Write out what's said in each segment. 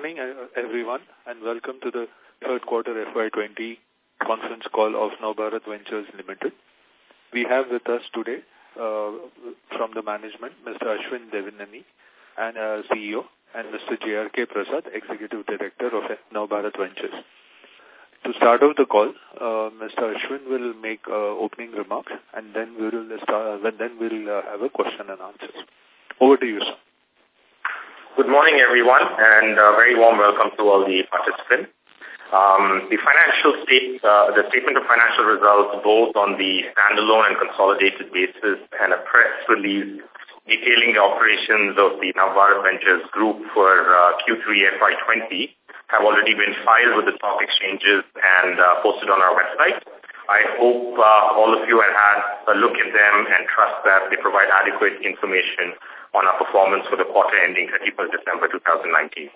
morning, uh, everyone, and welcome to the third quarter FY20 conference call of Nava Bharat Ventures Limited. We have with us today uh, from the management, Mr. Ashwin Devineni, and uh, CEO, and Mr. G.R.K. Prasad, Executive Director of Nava Bharat Ventures. To start off the call, uh, Mr. Ashwin will make uh, opening remarks, and then we will start. Then we'll uh, have a question and answers. Over to you, sir. Good morning, everyone, and a very warm welcome to all the participants. Um, the financial state, uh, the statement of financial results, both on the standalone and consolidated basis, and a press release detailing the operations of the Nava Bharat Ventures Group for uh, Q3 FY20 have already been filed with the stock exchanges and uh, posted on our website. I hope uh, all of you have had a look at them and trust that they provide adequate information on our performance for the quarter ending 31st December 2019.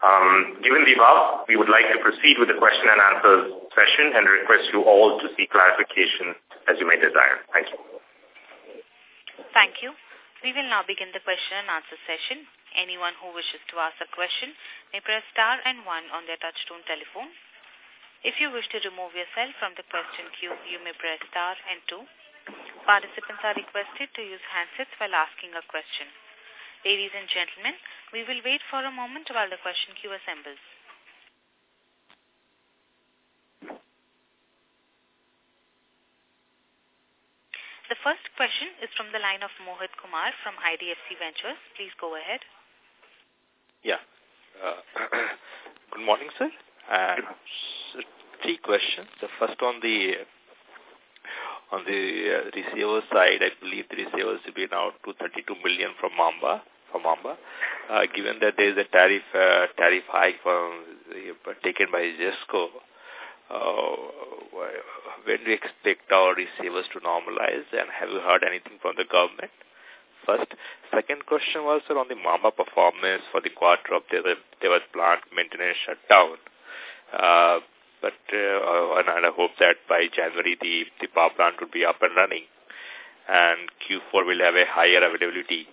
Um, given the above, we would like to proceed with the question and answer session and request you all to seek clarification as you may desire. Thank you. Thank you. We will now begin the question and answer session. Anyone who wishes to ask a question may press star and one on their touchtone telephone. If you wish to remove yourself from the question queue, you may press star and two. Participants are requested to use handsets while asking a question. Ladies and gentlemen, we will wait for a moment while the question queue assembles. The first question is from the line of Mohit Kumar from IDFC Ventures. Please go ahead. Yeah. Uh, good morning, sir. Uh, three questions. The first on the on the uh, receiver side, I believe the receivers will be now 232 million from Maamba. From Maamba, uh, given that there is a tariff uh, tariff hike from, uh, taken by ZESCO, uh, when do you expect our receivers to normalize, and have you heard anything from the government? First, second question was on the Maamba performance for the quarter of the there was plant maintenance shutdown. Uh, but uh, and I hope that by January the, the power plant would be up and running and Q4 will have a higher availability.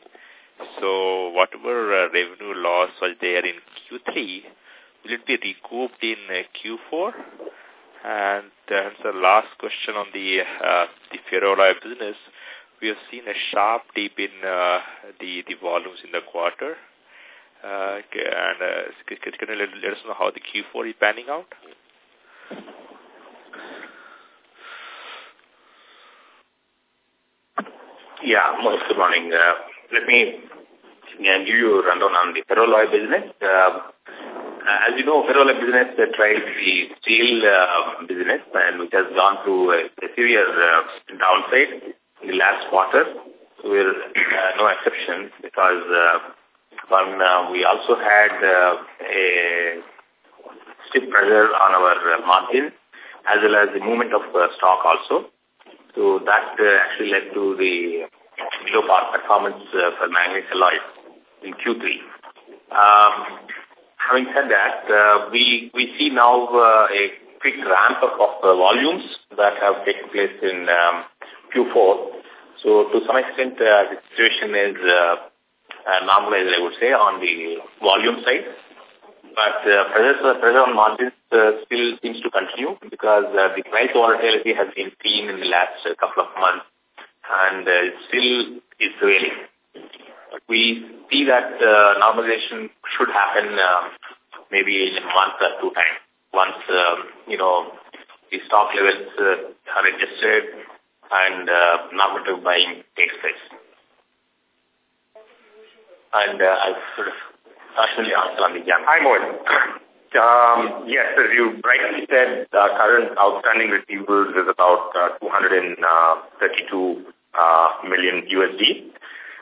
So whatever uh, revenue loss was there in Q3, will it be recouped in uh, Q4? And uh, the last question on the uh, the ferroalloy business, we have seen a sharp dip in uh, the the volumes in the quarter. Uh, and uh, can you let, let us know how the Q4 is panning out? Yeah, most good morning. Uh, let me give you a rundown on the ferroalloy business. Uh, as you know, ferroalloy business uh, drives the steel uh, business and which has gone through a, severe uh, downside in the last quarter. So we're uh, no exception because uh, uh, we also had uh, a stiff pressure on our uh, margin as well as the movement of uh, stock also. So that uh, actually led to the below par performance uh, for manganese alloys in Q3. Um, having said that, uh, we, we see now uh, a quick ramp up of uh, volumes that have taken place in um, Q4. So to some extent, uh, the situation is uh, uh, normalized, I would say, on the volume side. But uh, pressure, pressure on margins uh, still seems to continue because uh, the price volatility has been seen in the last uh, couple of months and uh, still is prevailing. We see that uh, normalization should happen uh, maybe in a month or two time once, um, you know, the stock levels uh, are adjusted and uh, normative buying takes place. And uh, sort of Ashwin Hi, Mohit. Um, yes, as you rightly said, the current outstanding receivables is about uh, 232 uh, million USD.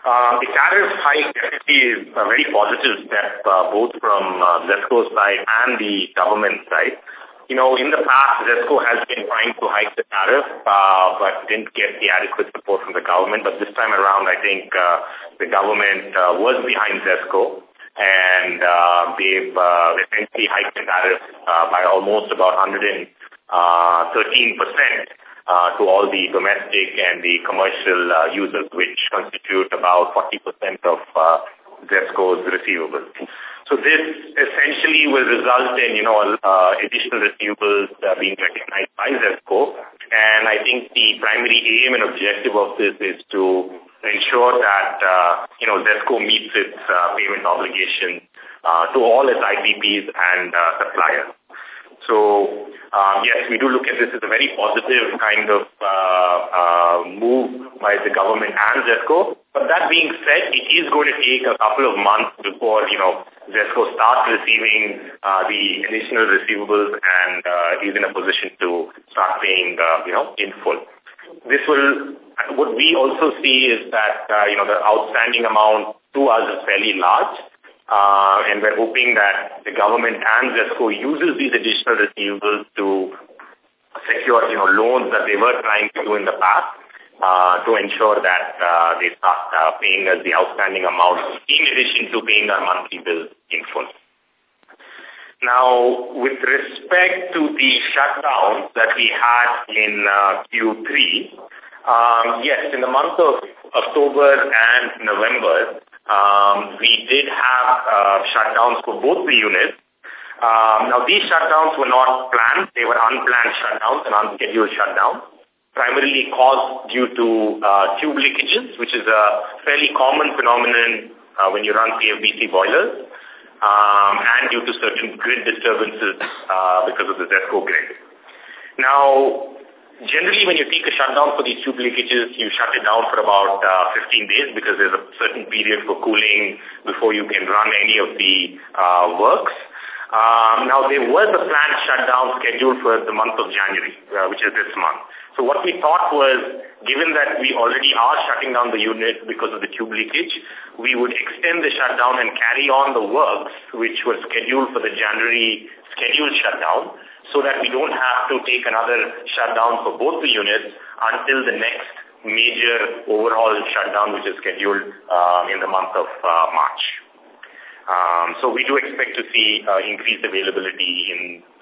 Uh, the tariff hike is a very positive step uh, both from uh, ZESCO's side and the government side. You know, in the past, ZESCO has been trying to hike the tariff, uh, but didn't get the adequate support from the government. But this time around, I think uh, the government uh, was behind ZESCO and uh, they've uh, essentially hiked the tariff uh, by almost about 113% uh, uh, to all the domestic and the commercial uh, users, which constitute about 40% of uh, ZESCO's receivables. So this essentially will result in, you know, uh, additional receivables uh, being recognized by ZESCO. And I think the primary aim and objective of this is to ensure that, uh, you know, ZESCO meets its uh, payment obligations uh, to all its IPPs and uh, suppliers. So, um, yes, we do look at this as a very positive kind of uh, uh, move by the government and ZESCO. But that being said, it is going to take a couple of months before, you know, ZESCO starts receiving uh, the additional receivables and uh, is in a position to start paying, uh, you know, in full. This will, what we also see is that, uh, you know, the outstanding amount to us is fairly large. Uh, and we're hoping that the government and ZESCO uses these additional receivables to secure, you know, loans that they were trying to do in the past uh, to ensure that uh, they start uh, paying us the outstanding amount in addition to paying our monthly bills in full. Now, with respect to the shutdowns that we had in uh, Q3, um, yes, in the month of October and November, um, we did have uh, shutdowns for both the units. Um, now, these shutdowns were not planned. They were unplanned shutdowns and unscheduled shutdowns, primarily caused due to uh, tube leakages, which is a fairly common phenomenon uh, when you run CFBC boilers, um, and due to certain grid disturbances uh, because of the ZESCO grid. Now, Generally, when you take a shutdown for these tube leakages, you shut it down for about uh, 15 days because there's a certain period for cooling before you can run any of the uh, works. Um, now, there was a planned shutdown scheduled for the month of January, uh, which is this month. So what we thought was, given that we already are shutting down the unit because of the tube leakage, we would extend the shutdown and carry on the works, which were scheduled for the January scheduled shutdown so that we don't have to take another shutdown for both the units until the next major overall shutdown, which is scheduled uh, in the month of uh, March. Um, so we do expect to see uh, increased availability in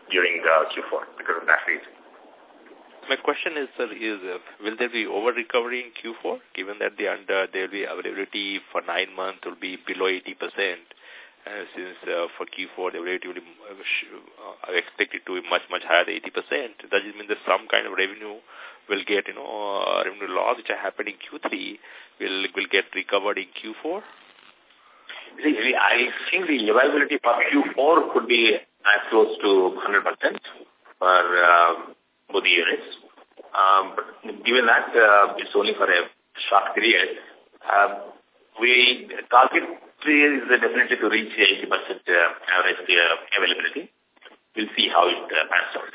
during uh, Q4 because of that reason. My question is, sir, is uh, will there be over recovery in Q4, given that the under there will be availability for nine months will be below 80 percent? Uh, since uh, for Q4 the relatively uh, uh, expected to be much much higher than 80 percent. Does it mean that some kind of revenue will get you know uh, revenue loss which happened in Q3 will will get recovered in Q4? See, I think the availability for Q4 could be as close to 100 percent for uh, both the units. Um, but given that uh, it's only for a short period, uh, we target is definitely to reach 80% uh, average uh, availability. We'll see how it uh, pans out.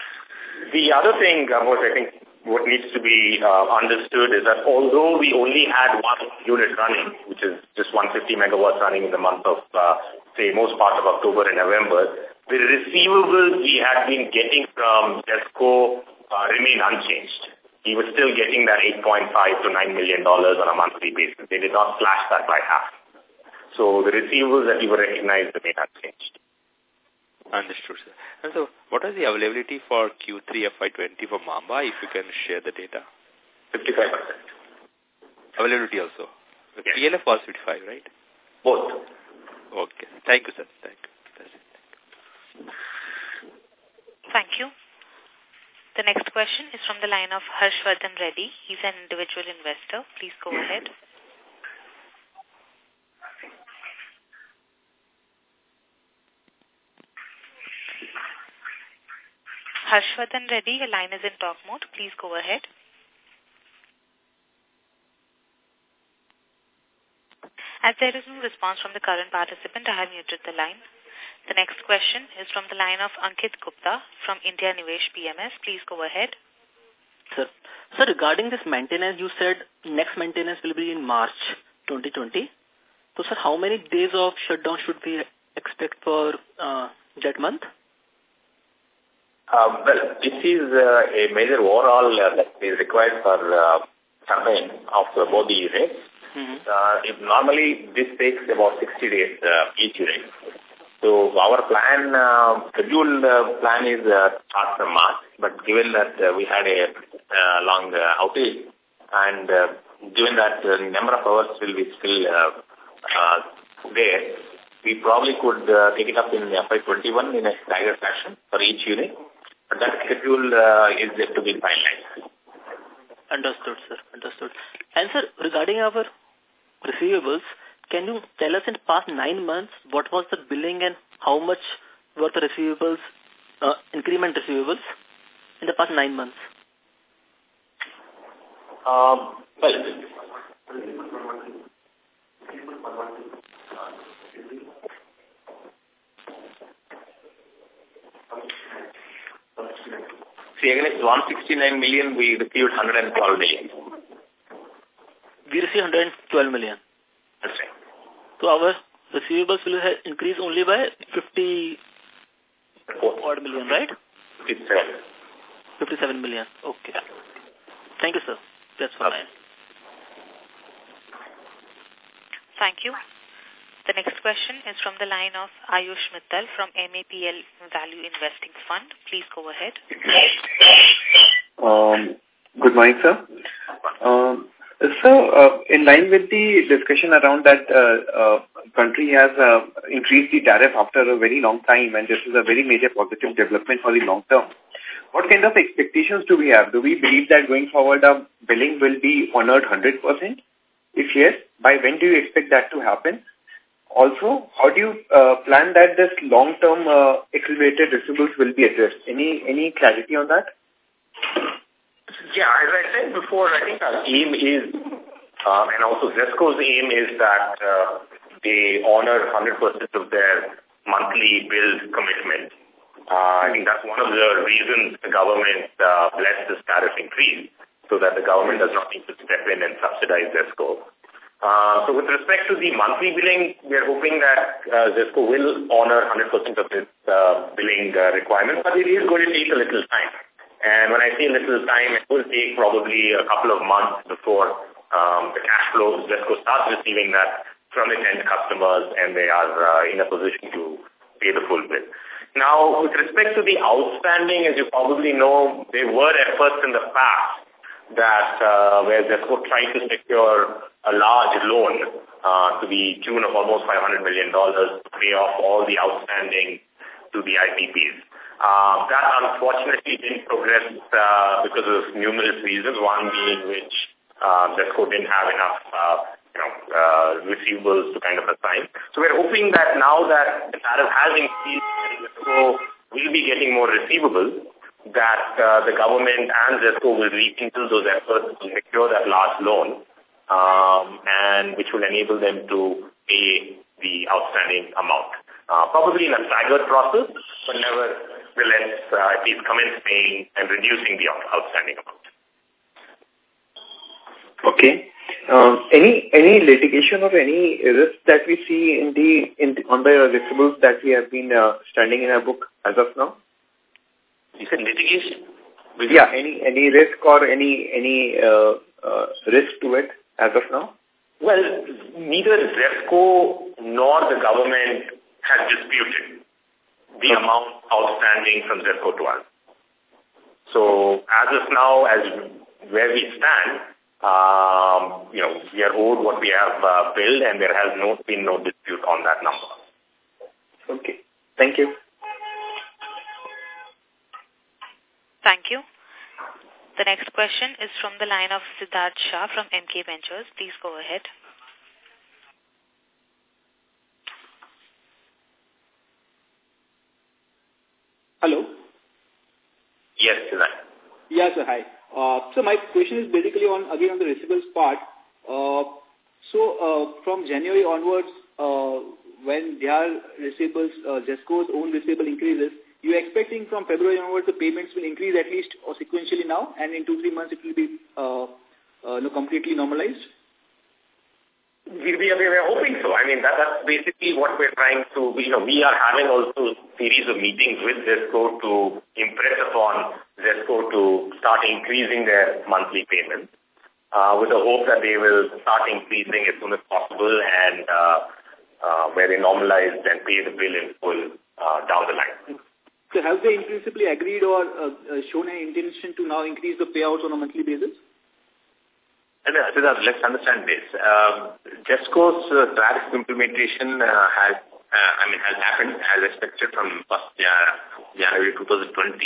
The other thing, Amos, I think what needs to be uh, understood is that although we only had one unit running, which is just 150 megawatts running in the month of, uh, say, most part of October and November, the receivables we had been getting from ZESCO uh, remain unchanged. We were still getting that 8.5 to $9 million on a monthly basis. They did not slash that by half. So the receivables that we were recognized remain unchanged. Understood, sir. And so, what is the availability for Q3 FY20 for Maamba, if you can share the data? 55%. Availability also? Yes. PLF was 55, right? Both. Okay. Thank you, sir. Thank you. That's it. Thank you. The next question is from the line of Harshvardhan Reddy. He's an individual investor. Please go ahead. Harshvardhan Reddy, your line is in talk mode. Please go ahead. As there is no response from the current participant, I have muted the line. The next question is from the line of Ankit Gupta from India Nivesh PMS. Please go ahead. Sir, sir, regarding this maintenance, you said next maintenance will be in March 2020. So, sir, how many days of shutdown should we expect for uh, that month? Um, well, this is uh, a major overall uh, that is required for uh, turbine of uh, both the units. Mm -hmm. uh, if normally, this takes about 60 days uh, each unit. So our plan, uh, scheduled uh, plan is uh, start from March, but given that uh, we had a uh, long uh, outage and uh, given that the number of hours will be still uh, uh, there, we we probably could uh, take it up in FY21 in a staggered fashion for each unit. But that schedule uh, is yet to be finalized. Understood, sir. Understood. And, sir, regarding our receivables, can you tell us in the past nine months what was the billing and how much were the receivables, uh, increment receivables in the past nine months? Um, well, See, against 169 million, we received 112 million. We received 112 million. That's right. So our receivables will have increased only by 50 odd million, right? 57. 57 million. Okay. Thank you, sir. That's fine. Okay. Thank you. The next question is from the line of Ayush Mittal from MAPL Value Investing Fund. Please go ahead. Um, good morning, sir. Um, so, uh, in line with the discussion around that uh, uh, country has uh, increased the tariff after a very long time and this is a very major positive development for the long term. What kind of expectations do we have? Do we believe that going forward our billing will be honored 100%? If yes, by when do you expect that to happen? Also, how do you uh, plan that this long-term uh, accelerated receivables will be addressed? Any any clarity on that? Yeah, as I said before, I think our aim is, uh, and also ZESCO's aim is that uh, they honor 100% of their monthly bill commitment. Uh, I think that's one of the reasons the government uh, blessed this tariff increase, so that the government does not need to step in and subsidize ZESCO. Uh, so with respect to the monthly billing, we are hoping that uh, ZESCO will honor 100% of its uh, billing uh, requirements, but it is going to take a little time. And when I say a little time, it will take probably a couple of months before um, the cash flow, ZESCO starts receiving that from its end customers and they are uh, in a position to pay the full bill. Now, with respect to the outstanding, as you probably know, there were efforts in the past that uh, where ZESCO tried to secure a large loan uh, to the tune of almost $500 million to pay off all the outstanding to the IPPs. Uh, that unfortunately didn't progress uh, because of numerous reasons, one being which uh, ZESCO didn't have enough uh, you know, uh, receivables to kind of assign. So we're hoping that now that the tariff has increased and ZESCO will be getting more receivables, that uh, the government and ZESCO will rekindle those efforts to secure that large loan, um, and which will enable them to pay the outstanding amount. Uh, probably in a staggered process, but nevertheless, uh, at least commence paying and reducing the outstanding amount. Okay. Um, any any litigation or any risk that we see in the in the, on the receivables that we have been uh, standing in our book as of now? You said litigation? Yeah, any any risk or any any uh, uh, risk to it as of now? Well, neither ZESCO nor the government has disputed the okay. amount outstanding from ZESCO to us. So as of now, as where we stand, um, you know, we are owed what we have uh, billed and there has no, been no dispute on that number. Okay. Thank you. Thank you. The next question is from the line of Siddharth Shah from MK Ventures. Please go ahead. Hello? Yes, Siddharth. Yes, sir. Hi. Uh, so my question is basically on, again, on the receivables part. Uh, so uh, from January onwards, uh, when their receivables, uh, ZESCO's own receivable increases, you expecting from February onwards the payments will increase at least or sequentially now and in two, three months it will be uh, uh, completely normalized? We, we, are, we are hoping so. I mean, that, that's basically what we're trying to, you know, we are having also series of meetings with ZESCO to impress upon ZESCO to start increasing their monthly payments uh, with the hope that they will start increasing as soon as possible and uh, uh, where they normalize and pay the bill in full uh, down the line. So have they principally agreed or uh, uh, shown an intention to now increase the payouts on a monthly basis? Siddharth, let's understand this. Um, ZESCO's uh, tariff implementation uh, has uh, I mean, has happened as expected from 1st uh, January 2020.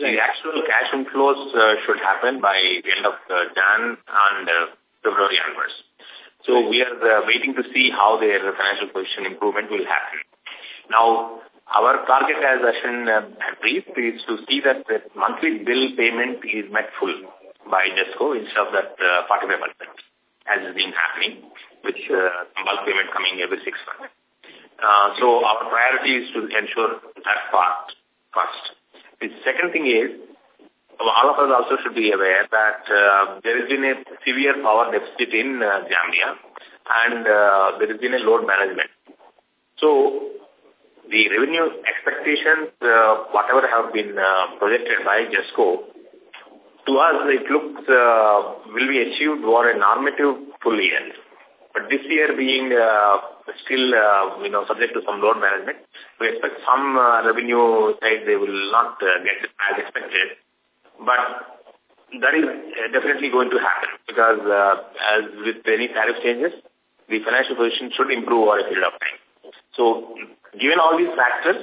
So the actual cash inflows uh, should happen by the end of uh, Jan and uh, February onwards. So we are uh, waiting to see how their financial position improvement will happen. Now, our target, as Ashwin uh, is to see that the monthly bill payment is met full by ZESCO instead of that uh, 45%, as has been happening, with uh, bulk payment coming every six months. Uh, so our priority is to ensure that part first. The second thing is, all of us also should be aware that uh, there has been a severe power deficit in uh, Zambia and uh, there has been a load management. So the revenue expectations, uh, whatever have been uh, projected by ZESCO, to us it looks uh, will be achieved over a normative full year. But this year being uh, still, uh, you know, subject to some load management, we expect some uh, revenue side they will not uh, get as expected. But that is uh, definitely going to happen because uh, as with any tariff changes, the financial position should improve over a period of time. So given all these factors,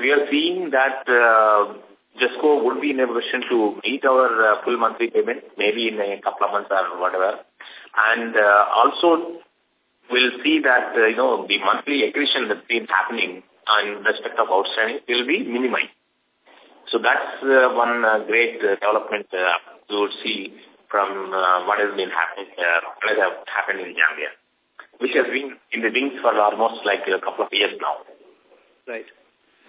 we are seeing that uh, ZESCO would be in a position to meet our uh, full monthly payment, maybe in a couple of months or whatever. And uh, also, we'll see that, uh, you know, the monthly accretion that's been happening in respect of outstanding will be minimized. So that's uh, one uh, great uh, development uh, you would see from uh, what has been happening, uh, what has happened in Zambia, which has been in the wings for almost like a couple of years now. Right.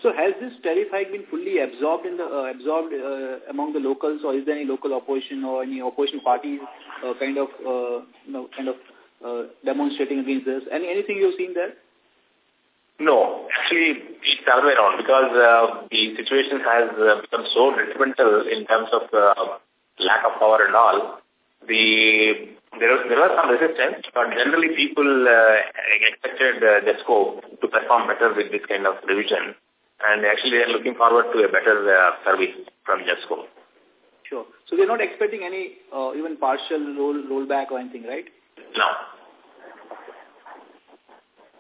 So has this tariff hike been fully absorbed in the uh, absorbed uh, among the locals, or is there any local opposition or any opposition parties uh, kind of uh, you know kind of uh, demonstrating against this? Any anything you've seen there? No, actually it's the other way around because uh, the situation has uh, become so detrimental in terms of uh, lack of power and all. The there was, there was some resistance, but generally people uh, expected uh, ZESCO to perform better with this kind of revision. And actually they are looking forward to a better uh, service from ZESCO. Sure. So they're not expecting any uh, even partial roll rollback or anything, right? No.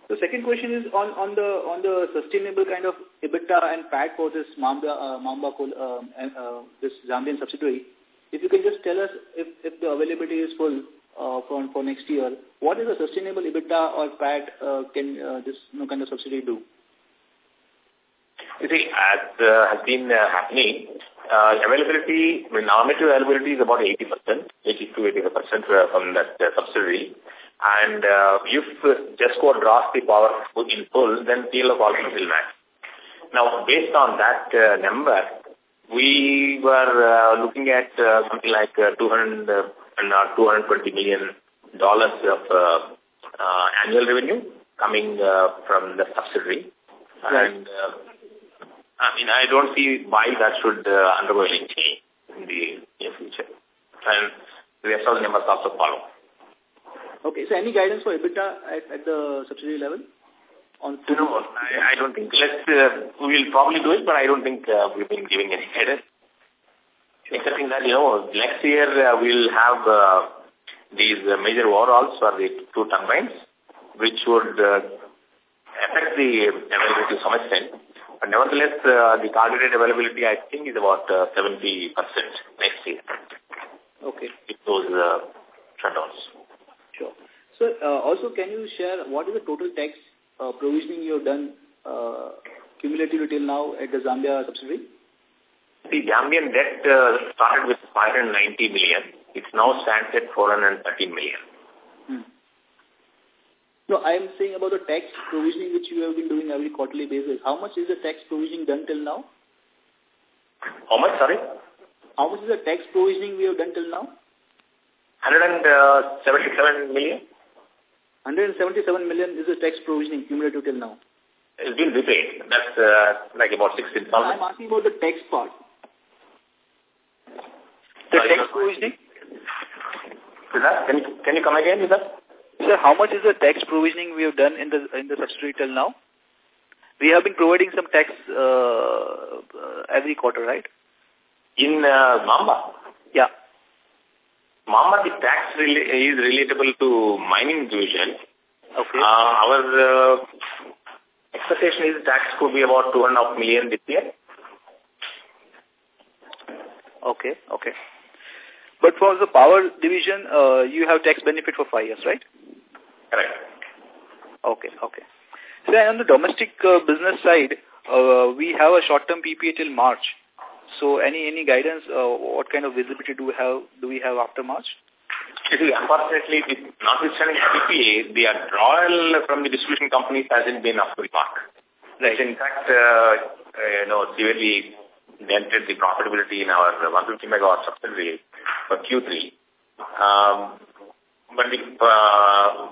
The second question is on, on the on the sustainable kind of EBITDA and PAT for this Maamba, uh, Maamba uh, uh, this Zambian subsidiary. If you can just tell us if, if the availability is full for, for next year, what is the sustainable EBITDA or PAT uh, can uh, this you know, kind of subsidy do? You see, as uh, has been uh, happening, uh, availability, I normative availability is about 80%, 80 to 85% uh, from that uh, subsidiary. And uh, if ZESCO draws the power in full, then PLF also will match. Now, based on that uh, number, we were uh, looking at uh, something like uh, 200 uh, and uh, 220 million dollars of uh, uh, annual revenue coming uh, from the subsidiary. Right. And uh, I mean, I don't see why that should uh, undergo any change in the near future. And the rest of the numbers also follow. Okay, so any guidance for EBITDA at, at the subsidiary level? On No, I, I don't think. Let's, uh, we'll probably do it, but I don't think uh, we've been giving any guidance. Excepting that, you know, next year uh, we'll have uh, these uh, major overhauls for the two turbines, which would uh, affect the availability to some extent. But nevertheless, uh, the targeted availability, I think, is about uh, 70% next year Okay, with those uh, shutdowns. sure. So uh, also can you share what is the total tax uh, provisioning you have done uh, cumulatively till now at the Zambia subsidiary? The Zambian debt uh, started with 590 million. It now stands at 413 million. Hmm. No, I am saying about the tax provisioning which you have been doing every quarterly basis. How much is the tax provisioning done till now? How much, sorry? How much is the tax provisioning we have done till now? 177 million. 177 million is the tax provisioning cumulative till now. It's been repaid. That's uh, like about six I'm asking about the tax part. The tax provisioning? Is that, can, you, can you come again with that? Sir, how much is the tax provisioning we have done in the in the subsidiary till now? We have been providing some tax uh, uh, every quarter, right? In uh, Maamba, Yeah. Maamba, the tax rela is relatable to mining division. Okay. Uh, our uh, Expectation is tax could be about two and a half million this year. Okay, okay. But for the power division, uh, you have tax benefit for five years, right? Correct. Okay, okay. So on the domestic uh, business side, uh, we have a short-term PPA till March. So any any guidance, uh, what kind of visibility do we have do we have after March? See, unfortunately, notwithstanding the PPA, the withdrawal from the distribution companies hasn't been up to the mark. Right. In fact, uh, you know, severely dented the profitability in our 150 megawatt subsidiary for Q3. Um, but the, uh,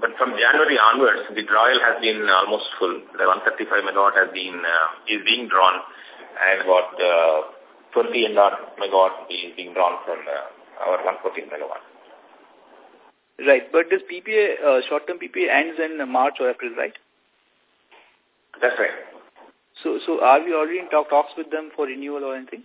but from January onwards, the drawal has been almost full. The 135 megawatt has been uh, is being drawn, and about uh, 20 and odd megawatt is being drawn from uh, our 114 megawatt. Right, but this PPA, uh, short-term PPA ends in March or April, right? That's right. So, so are we already in talk, talks with them for renewal or anything?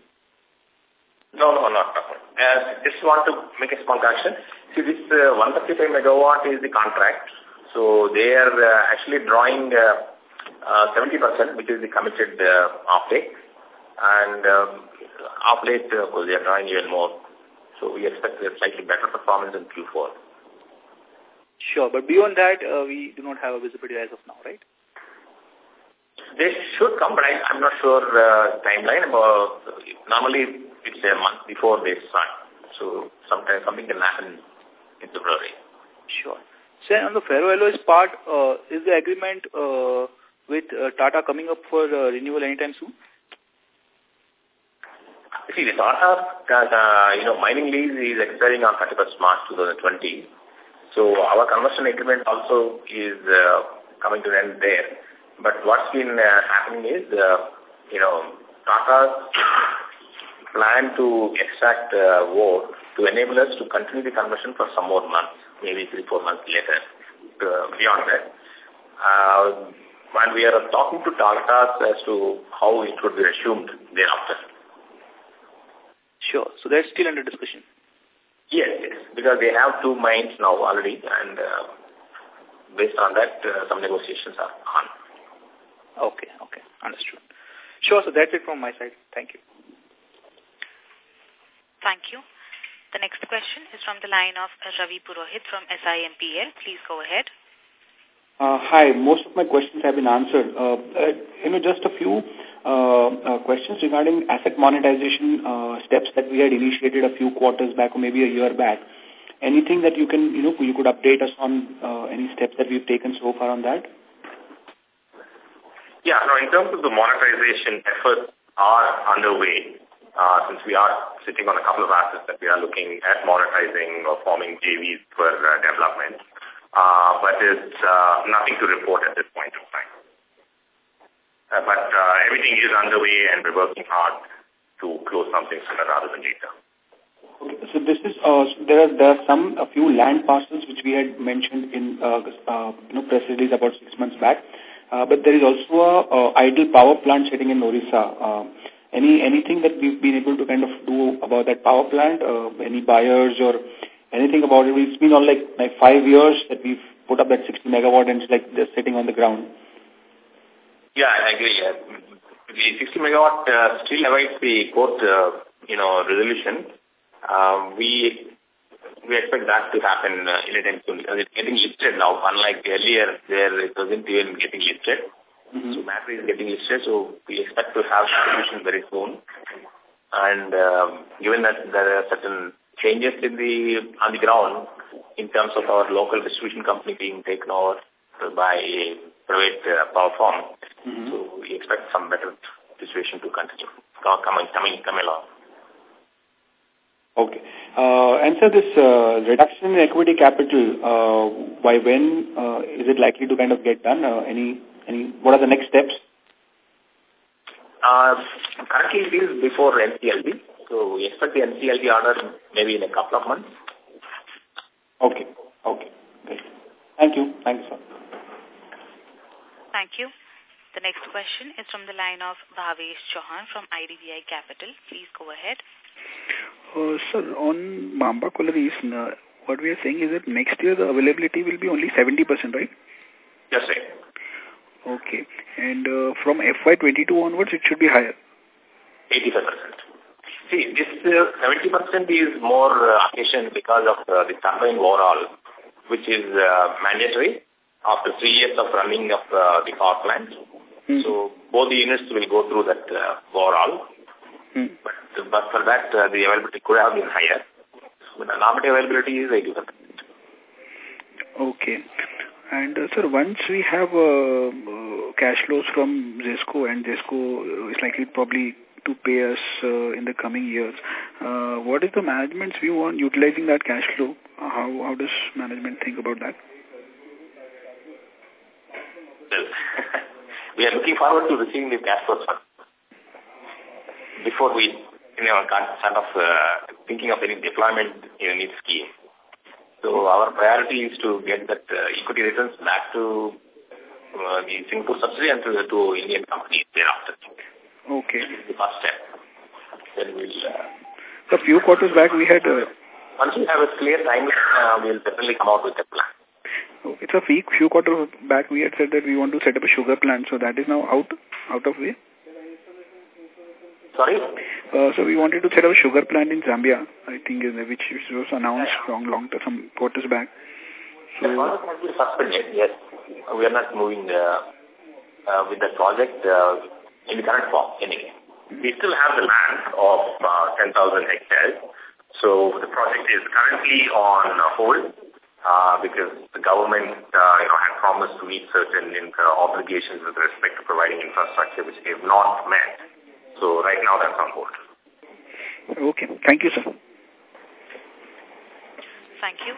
No, no, not. Uh, just want to make a small correction. See, this uh, 135 megawatt is the contract. So they are uh, actually drawing uh, 70%, uh, which is the committed uh, offtake. And um, off late, uh, course, they are drawing even more. So we expect a slightly better performance in Q4. Sure, but beyond that, uh, we do not have a visibility as of now, right? They should come, but I, I'm not sure uh, timeline. Uh, normally, it's a month before they start. So sometimes something can happen in February. Sure. So on the ferroalloys part, uh, is the agreement uh, with uh, Tata coming up for uh, renewal anytime soon? See, the Tata, you know, mining lease is expiring on 31st March 2020. So our conversion agreement also is uh, coming to an end there. But what's been uh, happening is, uh, you know, Tata plan to extract uh, ore to enable us to continue the conversion for some more months, maybe three, four months later, uh, beyond that. Uh, and we are talking to Tata as to how it would be assumed thereafter. Sure. So that's still under discussion. Yes, yes, because they have two mines now already, and uh, based on that, uh, some negotiations are on. Okay, okay, understood. Sure, so that's it from my side. Thank you. Thank you. The next question is from the line of Ravi Purohit from SIMPL. Please go ahead. Uh, hi, most of my questions have been answered. Uh, uh, you know, just a few uh, uh, questions regarding asset monetization uh, steps that we had initiated a few quarters back or maybe a year back. Anything that you can, you know, you could update us on uh, any steps that we've taken so far on that? Yeah, no, in terms of the monetization efforts are underway uh, since we are sitting on a couple of assets that we are looking at monetizing or forming JVs for uh, development. Uh, but it's uh, nothing to report at this point of time. Uh, but uh, everything is underway and we're working hard to close something sooner rather than later. Okay, so this is uh, there are there are some a few land parcels which we had mentioned in uh, uh, you know press release about six months back, uh, but there is also a uh, idle power plant sitting in Orissa. Uh, any anything that we've been able to kind of do about that power plant? Uh, any buyers or anything about it? It's been on like like five years that we've put up that 60 megawatt and it's like just sitting on the ground. Yeah, I agree. Yeah. The 60 megawatt uh, still awaits the court, uh, you know, resolution. Um, we we expect that to happen uh, anytime soon because it's getting listed now, unlike earlier where it wasn't even getting listed. Mm -hmm. So matter is getting listed, so we expect to have solution very soon. And um, given that there are certain changes in the on the ground in terms of our local distribution company being taken over by a private uh, power firm, mm -hmm. so we expect some better situation to continue coming coming come along. Okay. Uh, and so this uh, reduction in equity capital, uh, by when uh, is it likely to kind of get done? Uh, any any, what are the next steps? Uh, currently it is before NCLT. So we expect the NCLT order maybe in a couple of months. Okay. Okay. Great. Thank you. Thank you, sir. Thank you. The next question is from the line of Bhavesh Chauhan from IDBI Capital. Please go ahead. Uh, sir, on Maamba Collieries, uh, what we are saying is that next year the availability will be only 70%, right? Yes, sir. Okay. And uh, from FY22 onwards, it should be higher? 85%. See, this uh, 70% is more uh, occasion because of uh, the turbine overall, which is uh, mandatory after three years of running of uh, the power plant. Hmm. So both the units will go through that uh, overall. Hmm. But, but for that, uh, the availability could have been higher. So the normative availability is 80%. Okay. And uh, sir, once we have uh, uh, cash flows from ZESCO and ZESCO is likely probably to pay us uh, in the coming years, uh, what is the management's view on utilizing that cash flow? How, how does management think about that? We are looking forward to receiving the cash flows before we you know, kind of uh, thinking of any deployment in any scheme. So our priority is to get that uh, equity returns back to uh, the Singapore subsidiary and to, to Indian companies thereafter. Okay. The first step. Then we'll... Uh, a few quarters back we had... Uh, once we have a clear timeline, uh, we'll definitely come out with a plan. Okay. So a few, few quarters back we had said that we want to set up a sugar plant. So that is now out, out of way? Sorry? Uh, so we wanted to set up a sugar plant in Zambia, I think, which was announced yeah, long, long, some quarters back. So, the project has been suspended, yes. We are not moving uh, uh, with the project uh, in the current form, anyway. We still have the land of uh, 10,000 hectares. So the project is currently on hold uh, because the government uh, you know, had promised to meet certain uh, obligations with respect to providing infrastructure, which they have not met. So right now that's on hold. Okay. Thank you, sir. Thank you.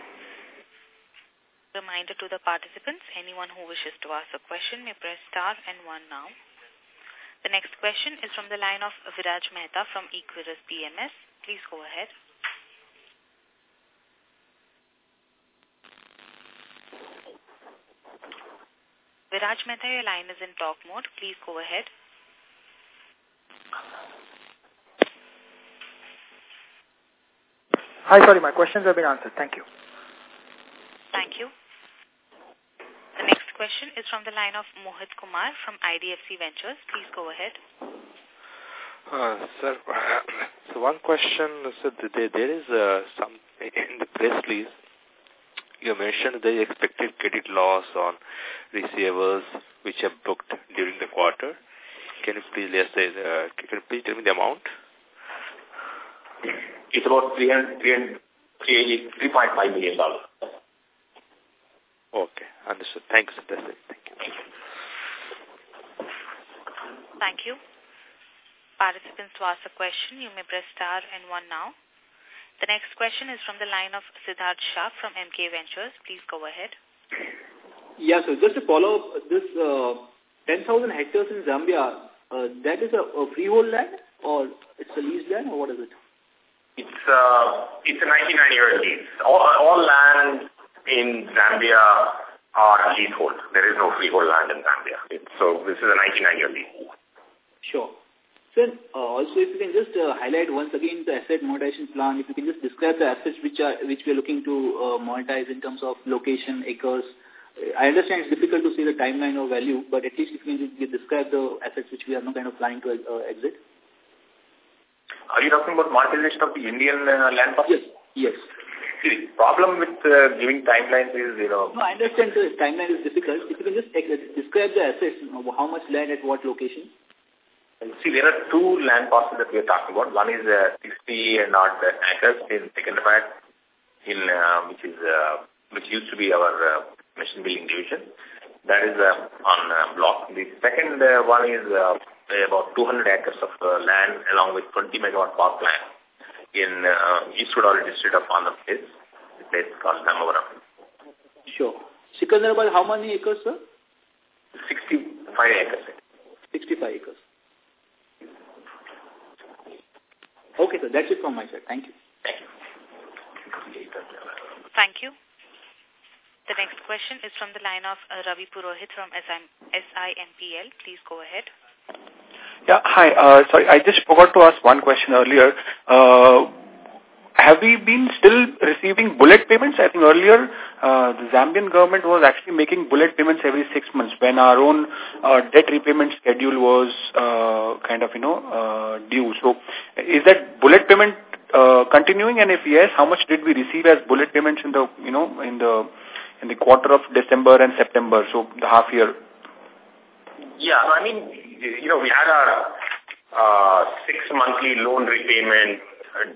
Reminder to the participants, anyone who wishes to ask a question may press star and one now. The next question is from the line of Viraj Mehta from Equirus PMS. Please go ahead. Viraj Mehta, your line is in talk mode. Please go ahead. Hi, sorry, my questions have been answered. Thank you. Thank you. The next question is from the line of Mohit Kumar from IDFC Ventures. Please go ahead. Uh, sir, so one question, sir, there, there is uh, some, in the press release, you mentioned the expected credit loss on receivables which are booked during the quarter. Can you please, let's say, uh, can you please tell me the amount? It's about $3.5 million. Okay, understood. Thanks. That's it. Thank you. Thank you. Participants to ask a question, you may press star and one now. The next question is from the line of Siddharth Shah from MK Ventures. Please go ahead. Yes, yeah, so just to follow up, this uh, 10,000 hectares in Zambia, uh, that is a, a freehold land or it's a lease land or what is it? It's uh, it's a 99-year lease. All, all land in Zambia are leasehold. There is no freehold land in Zambia. It's, so this is a 99-year lease. Sure. Sir, uh, also if you can just uh, highlight once again the asset monetization plan, if you can just describe the assets which are which we are looking to uh, monetize in terms of location, acres. I understand it's difficult to see the timeline or value, but at least if you can describe the assets which we are now kind of planning to uh, exit. Are you talking about monetization of the Indian uh, land parcels? Yes. Yes. See, problem with uh, giving timelines is, you know... No, I understand the timeline is difficult. If you can just describe the assets, how much land at what location? See, there are two land parcels that we are talking about. One is uh, 60 and odd acres in Secunderabad, in uh, which is uh, which used to be our uh, machine building division. That is uh, on uh, block. The second uh, one is uh, about 200 acres of uh, land along with 20 megawatt power plant in uh, East Godavari district of Andhra Pradesh, a place called Namavaram. Sure. Secunderabad, how many acres, sir? 65 acres. 65 acres. Okay, sir. That's it from my side. Thank you. Thank you. Thank you. The next question is from the line of uh, Ravi Purohit from SIMPL. Please go ahead. Yeah, hi. Uh, sorry, I just forgot to ask one question earlier. Uh, have we been still receiving bullet payments? I think earlier uh, the Zambian government was actually making bullet payments every six months when our own uh, debt repayment schedule was uh, kind of, you know, uh, due. So is that bullet payment uh, continuing? And if yes, how much did we receive as bullet payments in the, you know, in the in the quarter of December and September, so the half year? Yeah, I mean, you know, we had our uh, six monthly loan repayment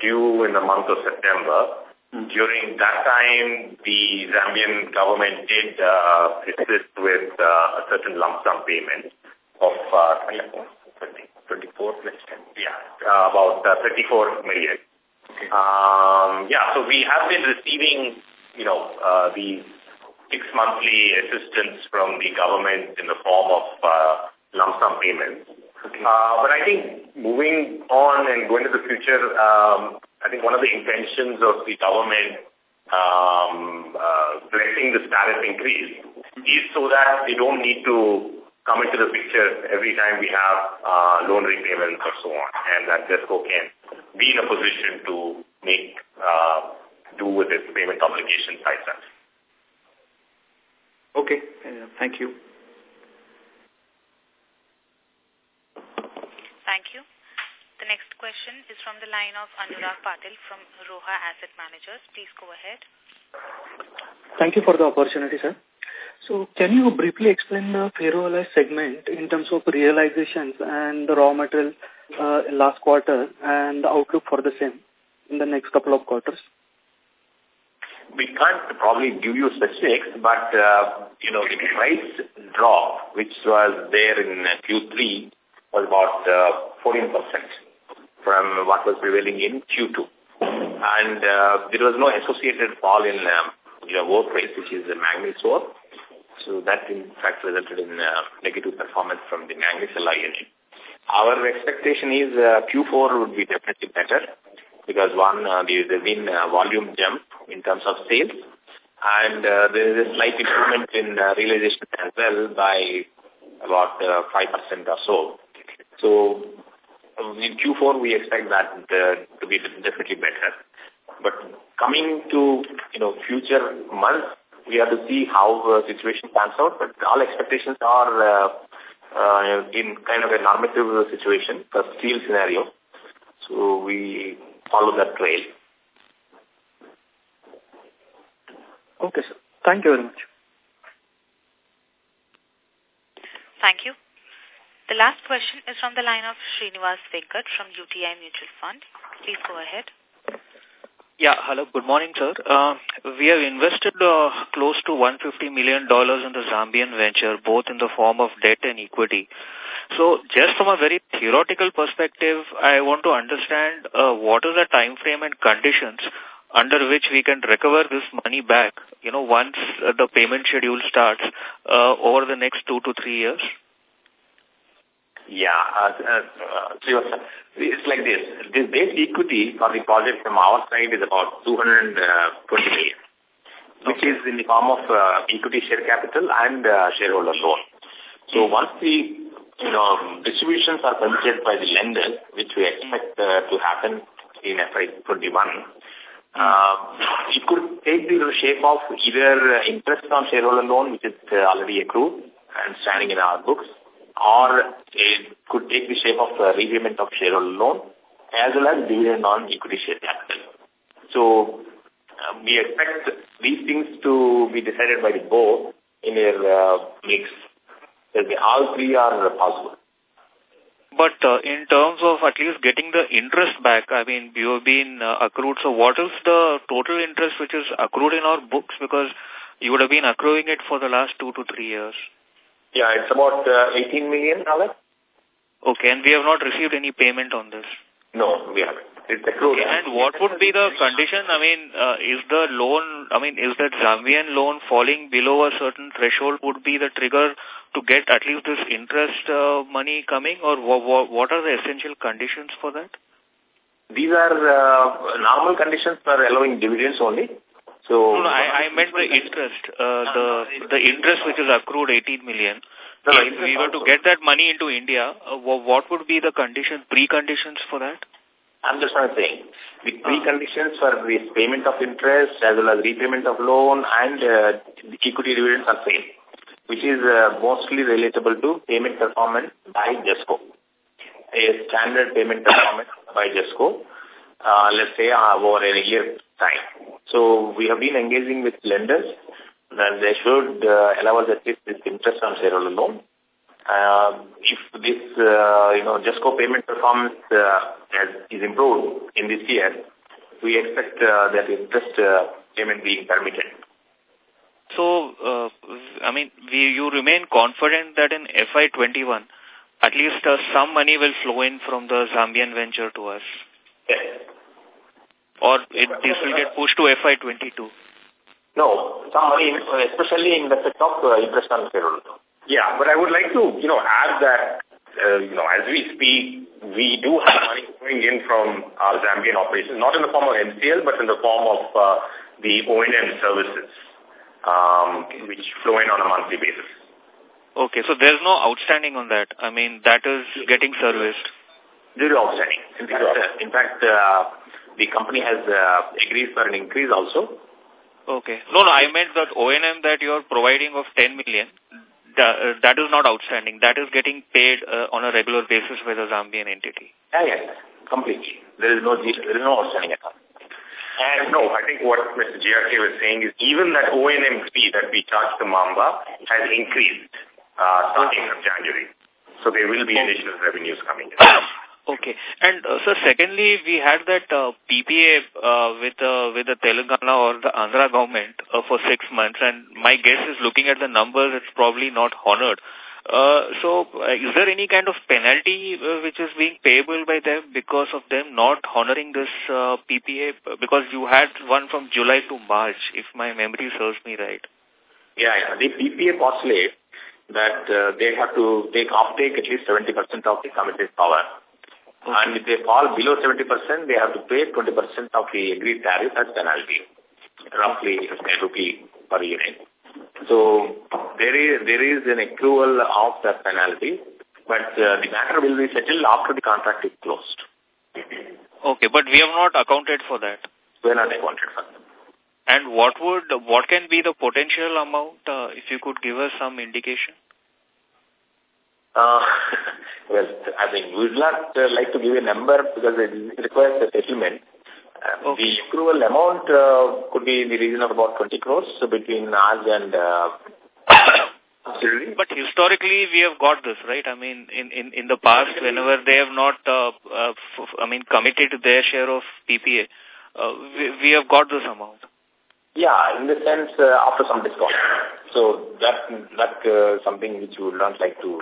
due in the month of September. Mm. During that time, the Zambian government did uh, assist with uh, a certain lump sum payment of uh, 24, yeah, uh, about uh, 34 million. Um, yeah, so we have been receiving, you know, uh, the six monthly assistance from the government in the form of uh, lump sum payments. Okay. Uh, but I think moving on and going to the future, um, I think one of the intentions of the government um, uh, blessing this tariff increase is so that they don't need to come into the picture every time we have uh, loan repayments or so on, and that ZESCO can be in a position to make uh, do with its payment obligations itself. Okay, uh, thank you. Thank you. The next question is from the line of Anurag Patil from Roha Asset Managers. Please go ahead. Thank you for the opportunity, sir. So can you briefly explain the ferroalloy segment in terms of realizations and the raw material uh, last quarter and the outlook for the same in the next couple of quarters? We can't probably give you specifics, but, uh, you know, the price drop, which was there in Q3, was about uh, 14% from what was prevailing in Q2. And uh, there was no associated fall in um, you know, ore price, which is the manganese ore. So that in fact resulted in uh, negative performance from the manganese alloy unit. Our expectation is uh, Q4 would be definitely better because one, uh, there has been a volume jump in terms of sales and uh, there is a slight improvement in uh, realization as well by about uh, 5% or so. So um, in Q4, we expect that uh, to be definitely better. But coming to, you know, future months, we have to see how the situation pans out. But all expectations are uh, uh, in kind of a normative situation a steel scenario. So we follow that trail. Okay, sir. Thank you very much. Thank you. The last question is from the line of Srinivas Venkat from UTI Mutual Fund. Please go ahead. Yeah, hello, good morning, sir. Uh, we have invested uh, close to $150 million in the Zambian venture, both in the form of debt and equity. So just from a very theoretical perspective, I want to understand uh, what is the time frame and conditions under which we can recover this money back, you know, once uh, the payment schedule starts uh, over the next two to three years? Yeah, uh, uh, it's like this. This base equity for the project from our side is about 220 million, which is in the form of uh, equity share capital and uh, shareholder loan. So once the you know distributions are permitted by the lenders, which we expect uh, to happen in FY21, uh, it could take the shape of either interest on shareholder loan, which is uh, already accrued and standing in our books, or it could take the shape of uh, repayment of shareholder loan as well as dividend on equity share capital. So uh, we expect these things to be decided by the board in their uh, mix. All three are possible. But uh, in terms of at least getting the interest back, I mean, you have been uh, accrued. So what is the total interest which is accrued in our books? Because you would have been accruing it for the last two to three years. Yeah, it's about uh, 18 million dollars. Okay, and we have not received any payment on this? No, we haven't. It's accrued. And what would be the condition? I mean, uh, is the loan, I mean, is that Zambian loan falling below a certain threshold would be the trigger to get at least this interest uh, money coming or what are the essential conditions for that? These are uh, normal conditions for allowing dividends only. So no, no I, I meant the interest, uh, the the interest which is accrued 18 million. No, if we were to get that money into India, uh, what would be the condition, preconditions for that? I'm just not saying. The preconditions for the payment of interest as well as repayment of loan and uh, the equity dividends are same, which is uh, mostly relatable to payment performance by ZESCO. A standard payment performance by ZESCO, uh, let's say uh, over a year time. So we have been engaging with lenders and they should uh, allow us at least this interest on shareholder loan uh, if this, uh, you know, ZESCO payment performance uh, has, is improved in this year, we expect uh, that interest uh, payment being permitted. So, uh, I mean, we, you remain confident that in FY21, at least uh, some money will flow in from the Zambian venture to us? Yes. Or it, this will get pushed to FY22? No, some money, especially in the set of uh, interest on shareholder. Yeah, but I would like to, you know, add that, uh, you know, as we speak, we do have money coming in from our Zambian operations, not in the form of MCL, but in the form of uh, the O&M services, um, which flow in on a monthly basis. Okay, so there's no outstanding on that. I mean, that is getting serviced. There is outstanding. In fact, uh, in fact uh, the company has uh, agreed for an increase also. Okay. No, no, I meant that O&M that you're providing of 10 million, that, uh, that is not outstanding. That is getting paid uh, on a regular basis by the Zambian entity. Yeah, yeah, completely. There is no there is no outstanding all. And no, I think what Mr. GRK was saying is even that O&M fee that we charge to Maamba has increased uh, starting from January. So there will be additional revenues coming in. Okay. And uh, so secondly, we had that uh, PPA uh, with uh, with the Telangana or the Andhra government uh, for six months, and my guess is looking at the numbers, it's probably not honored. Uh, so uh, is there any kind of penalty uh, which is being payable by them because of them not honoring this uh, PPA? Because you had one from July to March, if my memory serves me right. Yeah, yeah. The PPA postulate that uh, they have to take offtake at least 70% of the committed power. Okay. And if they fall below 70%, they have to pay 20% of the agreed tariff as penalty, roughly 10 rupee per unit. So there is there is an accrual of that penalty, but uh, the matter will be settled after the contract is closed. Okay, but we have not accounted for that. We are not accounted for that. And what would what can be the potential amount? Uh, if you could give us some indication. Uh, well, I mean, we would not uh, like to give a number because it requires a settlement. Uh, okay. The accrual amount uh, could be in the region of about 20 crores so between us and uh, But historically, we have got this, right? I mean, in, in, in the past, whenever they have not, uh, uh, I mean, committed their share of PPA, uh, we, we have got this amount. Yeah, in the sense, uh, after some discount. So that that uh, something which we would not like to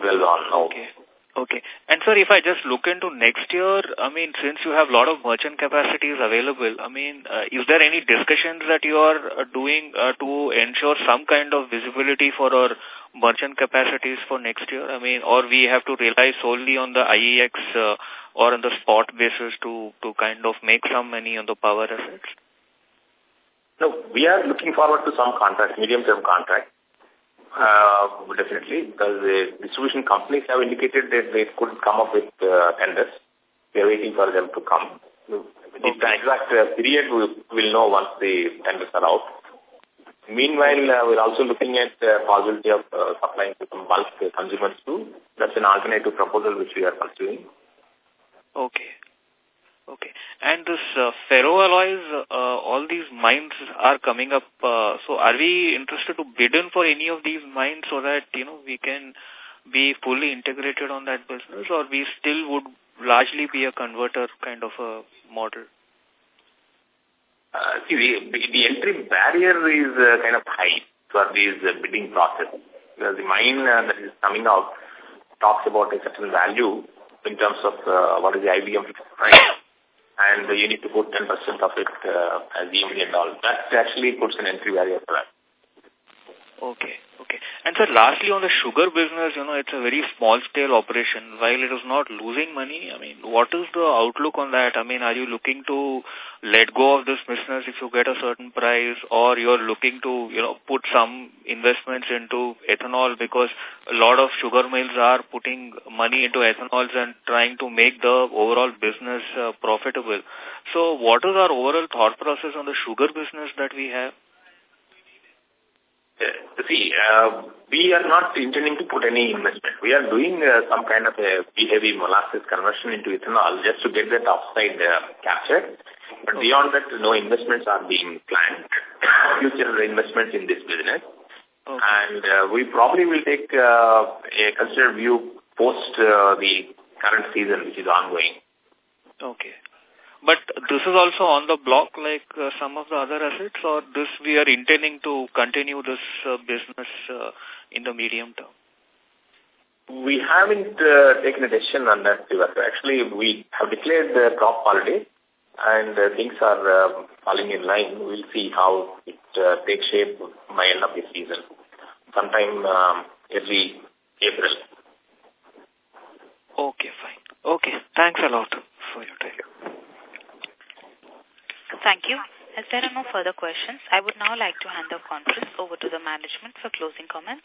dwell on now. Okay. Okay. And sir, if I just look into next year, I mean, since you have a lot of merchant capacities available, I mean, uh, is there any discussions that you are uh, doing uh, to ensure some kind of visibility for our merchant capacities for next year? I mean, or we have to rely solely on the IEX uh, or on the spot basis to, to kind of make some money on the power assets? No, we are looking forward to some contracts, medium-term contracts. Uh, definitely, because the distribution companies have indicated that they could come up with uh, tenders. We are waiting for them to come. The exact uh, period we will know once the tenders are out. Meanwhile, uh, we're also looking at the uh, possibility of uh, supplying to some bulk consumers too. That's an alternative proposal which we are pursuing. Okay. Okay. And this uh, ferroalloys, uh, all these mines are coming up. Uh, so are we interested to bid in for any of these mines so that, you know, we can be fully integrated on that business or we still would largely be a converter kind of a model? Uh, see, the, the entry barrier is uh, kind of high for this uh, bidding process. Because the mine uh, that is coming out talks about a certain value in terms of uh, what is the IBM price and you need to put 10% of it uh, as the million dollars. That actually puts an entry barrier for that. Okay, okay. And sir, lastly on the sugar business, you know, it's a very small scale operation. While it is not losing money, I mean, what is the outlook on that? I mean, are you looking to let go of this business if you get a certain price or you're looking to, you know, put some investments into ethanol because a lot of sugar mills are putting money into ethanols and trying to make the overall business uh, profitable. So what is our overall thought process on the sugar business that we have? Uh, see, uh, we are not intending to put any investment. We are doing uh, some kind of a heavy molasses conversion into ethanol just to get that upside uh, captured. But beyond that, no investments are being planned, future investments in this business. Okay. And uh, we probably will take uh, a considered view post uh, the current season, which is ongoing. Okay. But this is also on the block like uh, some of the other assets or this we are intending to continue this uh, business uh, in the medium term? We haven't uh, taken a decision on that. Actually, we have declared the crop holiday and uh, things are uh, falling in line. We'll see how it uh, takes shape by end of the season. Sometime um, early April. Okay, fine. Okay, thanks a lot for your time. Thank you. As there are no further questions, I would now like to hand the conference over to the management for closing comments.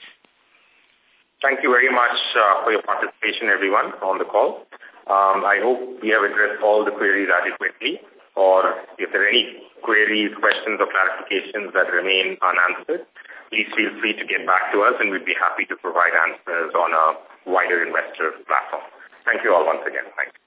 Thank you very much uh, for your participation, everyone, on the call. Um, I hope we have addressed all the queries adequately, or if there are any queries, questions, or clarifications that remain unanswered, please feel free to get back to us, and we'd be happy to provide answers on a wider investor platform. Thank you all once again. Thank